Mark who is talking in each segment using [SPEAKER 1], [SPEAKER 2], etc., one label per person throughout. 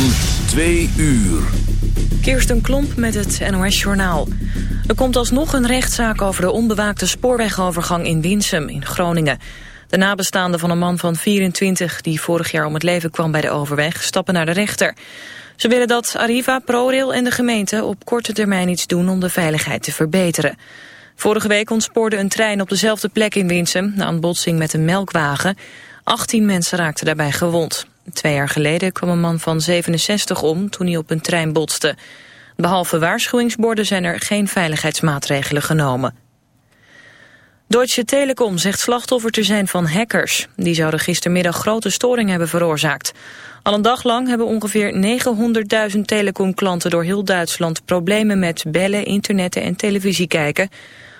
[SPEAKER 1] van 2 uur.
[SPEAKER 2] Kirsten Klomp met het NOS-journaal. Er komt alsnog een rechtszaak over de onbewaakte spoorwegovergang in Winsum in Groningen. De nabestaanden van een man van 24 die vorig jaar om het leven kwam bij de overweg stappen naar de rechter. Ze willen dat Arriva, ProRail en de gemeente op korte termijn iets doen om de veiligheid te verbeteren. Vorige week ontspoorde een trein op dezelfde plek in Winsum na een botsing met een melkwagen. 18 mensen raakten daarbij gewond. Twee jaar geleden kwam een man van 67 om toen hij op een trein botste. Behalve waarschuwingsborden zijn er geen veiligheidsmaatregelen genomen. Deutsche Telekom zegt slachtoffer te zijn van hackers. Die zouden gistermiddag grote storing hebben veroorzaakt. Al een dag lang hebben ongeveer 900.000 telecomklanten door heel Duitsland problemen met bellen, internetten en televisie kijken.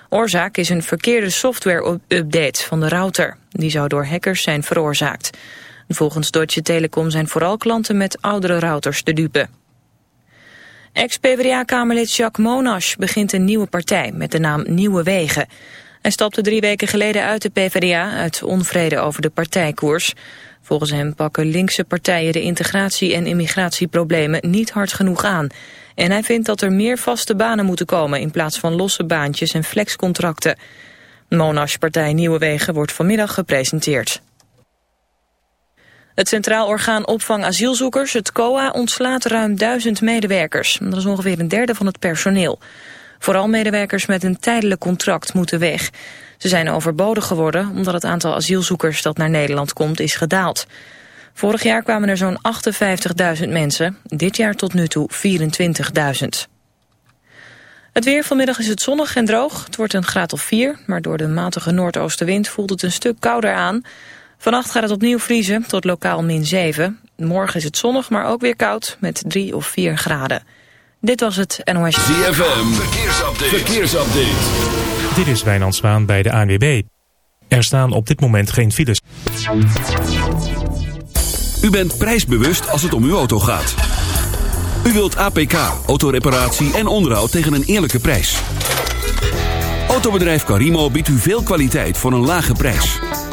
[SPEAKER 2] Oorzaak is een verkeerde software-update van de router. Die zou door hackers zijn veroorzaakt. Volgens Deutsche Telekom zijn vooral klanten met oudere routers de dupe. Ex-PVDA-kamerlid Jacques Monash begint een nieuwe partij met de naam Nieuwe Wegen. Hij stapte drie weken geleden uit de PvdA uit onvrede over de partijkoers. Volgens hem pakken linkse partijen de integratie- en immigratieproblemen niet hard genoeg aan. En hij vindt dat er meer vaste banen moeten komen in plaats van losse baantjes en flexcontracten. Monash partij Nieuwe Wegen wordt vanmiddag gepresenteerd. Het Centraal Orgaan Opvang Asielzoekers, het COA, ontslaat ruim duizend medewerkers. Dat is ongeveer een derde van het personeel. Vooral medewerkers met een tijdelijk contract moeten weg. Ze zijn overbodig geworden omdat het aantal asielzoekers dat naar Nederland komt is gedaald. Vorig jaar kwamen er zo'n 58.000 mensen, dit jaar tot nu toe 24.000. Het weer vanmiddag is het zonnig en droog. Het wordt een graad of 4, maar door de matige noordoostenwind voelt het een stuk kouder aan. Vannacht gaat het opnieuw vriezen tot lokaal min 7. Morgen is het zonnig, maar ook weer koud met 3 of 4 graden. Dit was het NOS.
[SPEAKER 1] ZFM, verkeersupdate. verkeersupdate.
[SPEAKER 3] Dit is Wijnand Zwaan bij de ANWB. Er staan op dit moment geen files.
[SPEAKER 1] U bent prijsbewust als het om uw auto gaat. U wilt APK, autoreparatie en onderhoud tegen een eerlijke prijs. Autobedrijf Carimo biedt u veel kwaliteit voor een lage prijs.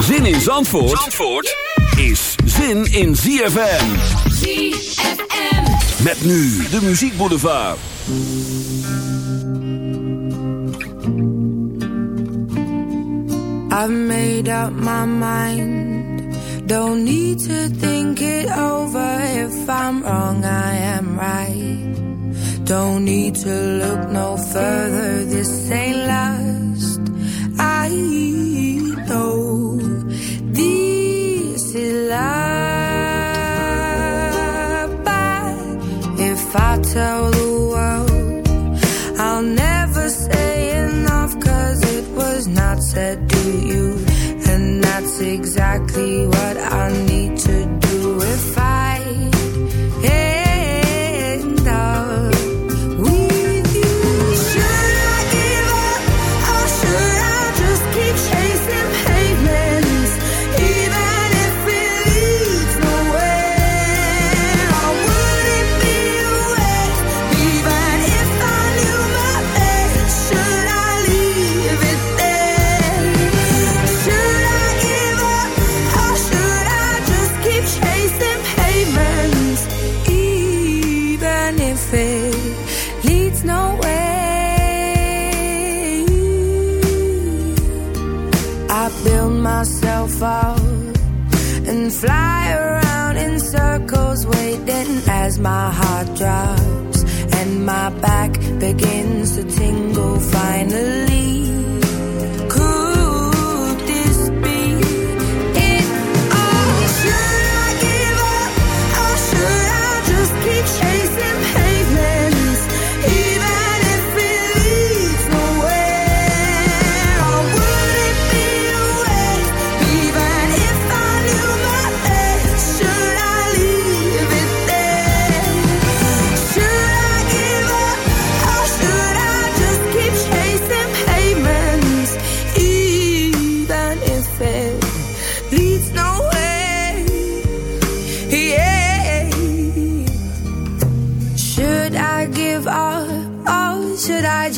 [SPEAKER 1] Zin in Zandvoort, Zandvoort is zin in ZFM.
[SPEAKER 4] ZFM.
[SPEAKER 1] Met nu de muziekboulevard.
[SPEAKER 5] I've made up my mind. Don't need to think it over. If I'm wrong, I am right. Don't need to look no further. This ain't last. I know this is life. But if I tell the world, I'll never say enough. Cause it was not said to you. And that's exactly what I need to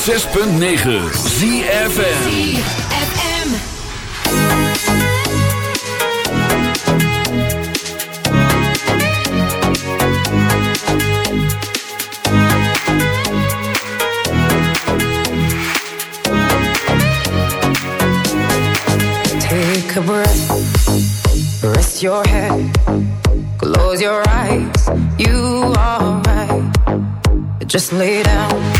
[SPEAKER 1] 106.9
[SPEAKER 4] ZFN
[SPEAKER 5] Take a breath, rest your head, close your eyes, you are right. Just lay down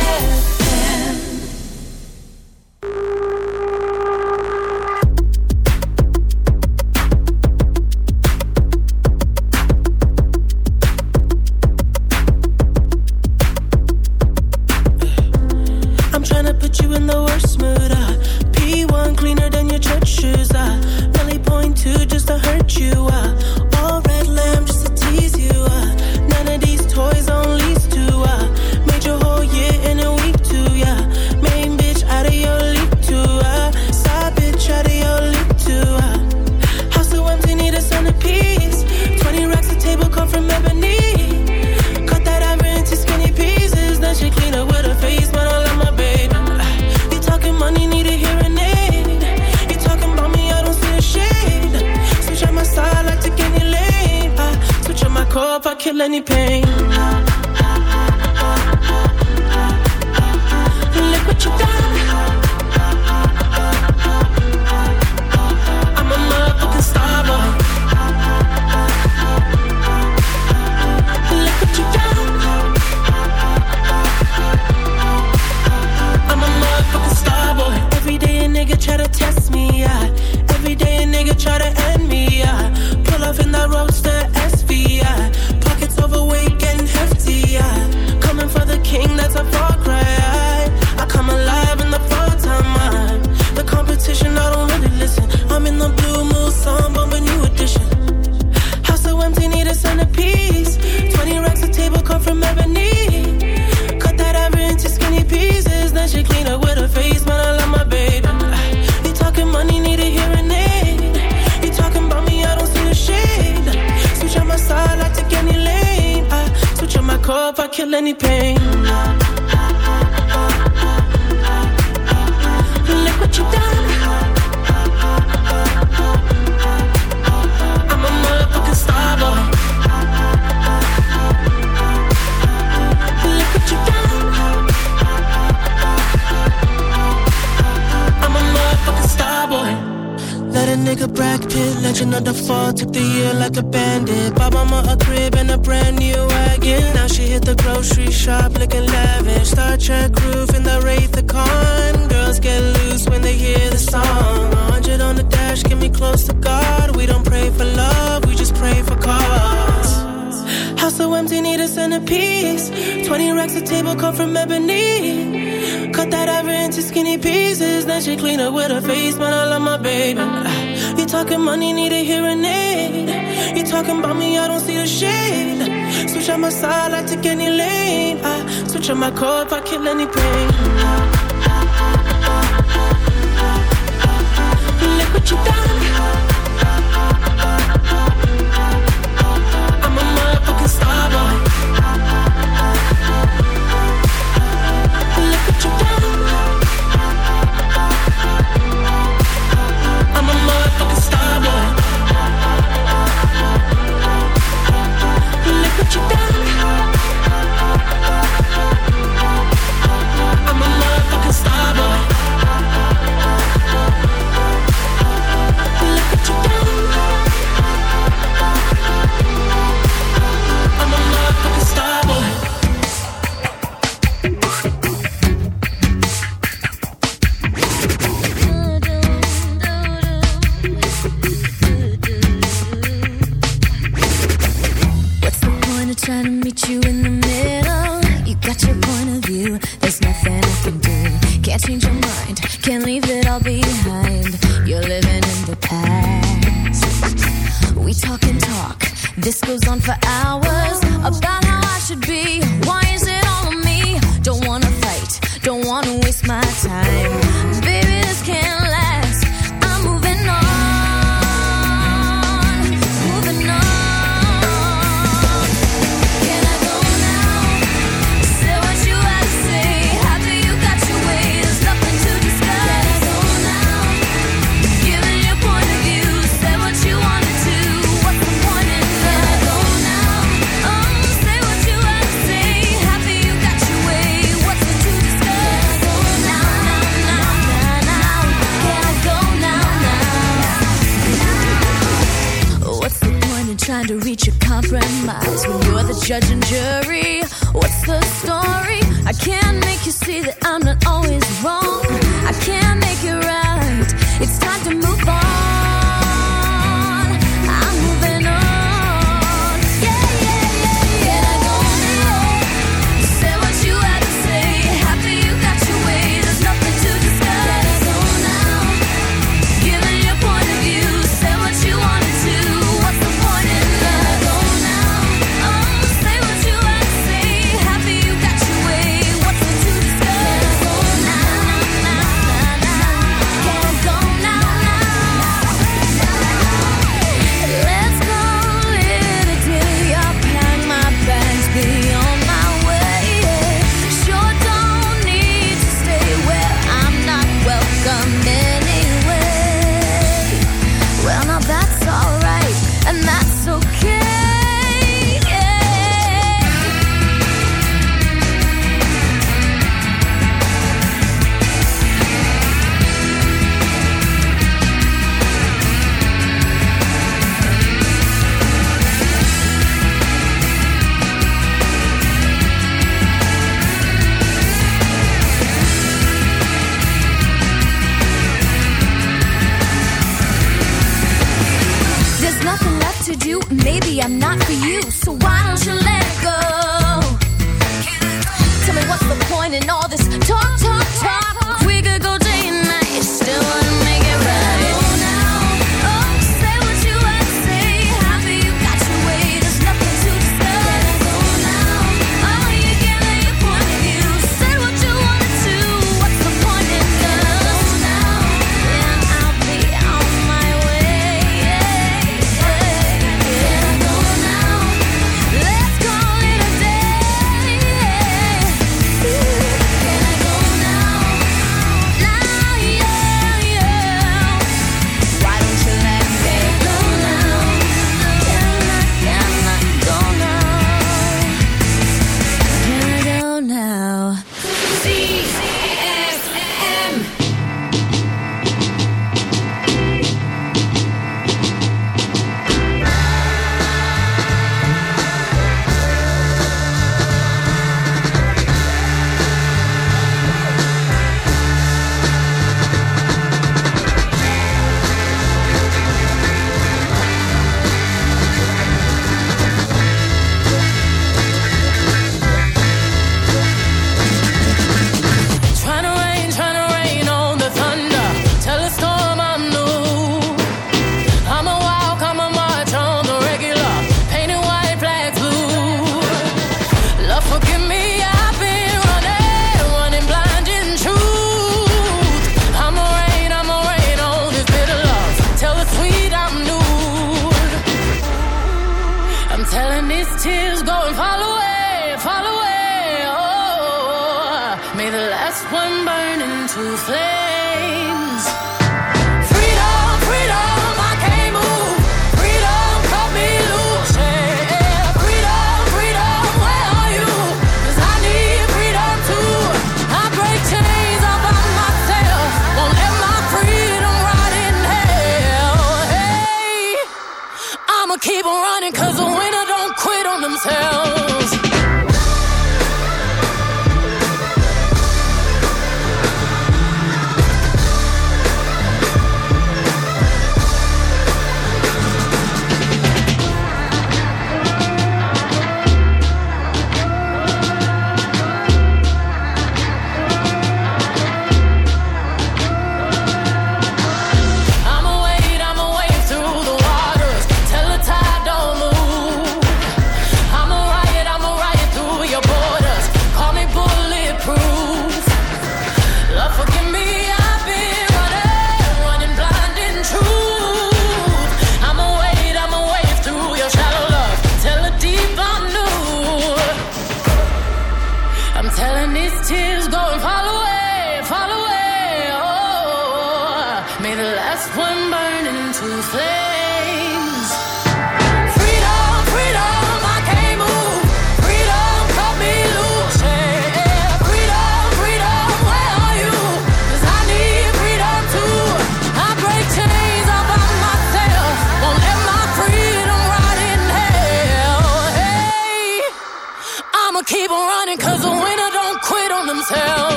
[SPEAKER 6] club, I
[SPEAKER 5] can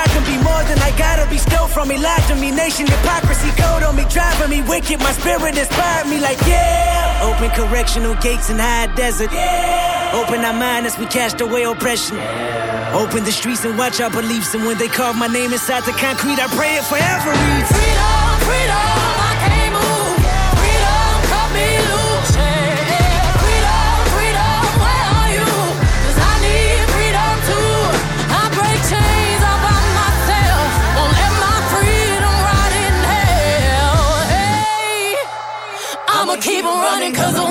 [SPEAKER 5] I can
[SPEAKER 7] be
[SPEAKER 8] more than I gotta be. still from me, lied to me. Nation hypocrisy, code on me, driving me wicked. My spirit inspired me, like yeah. Open correctional gates in high desert. Yeah. Open our mind as we cast away oppression. Yeah. Open the streets and watch our beliefs. And when they carve my name inside the concrete, I pray it forever.
[SPEAKER 9] Freedom, freedom. keep on running cause the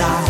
[SPEAKER 5] side.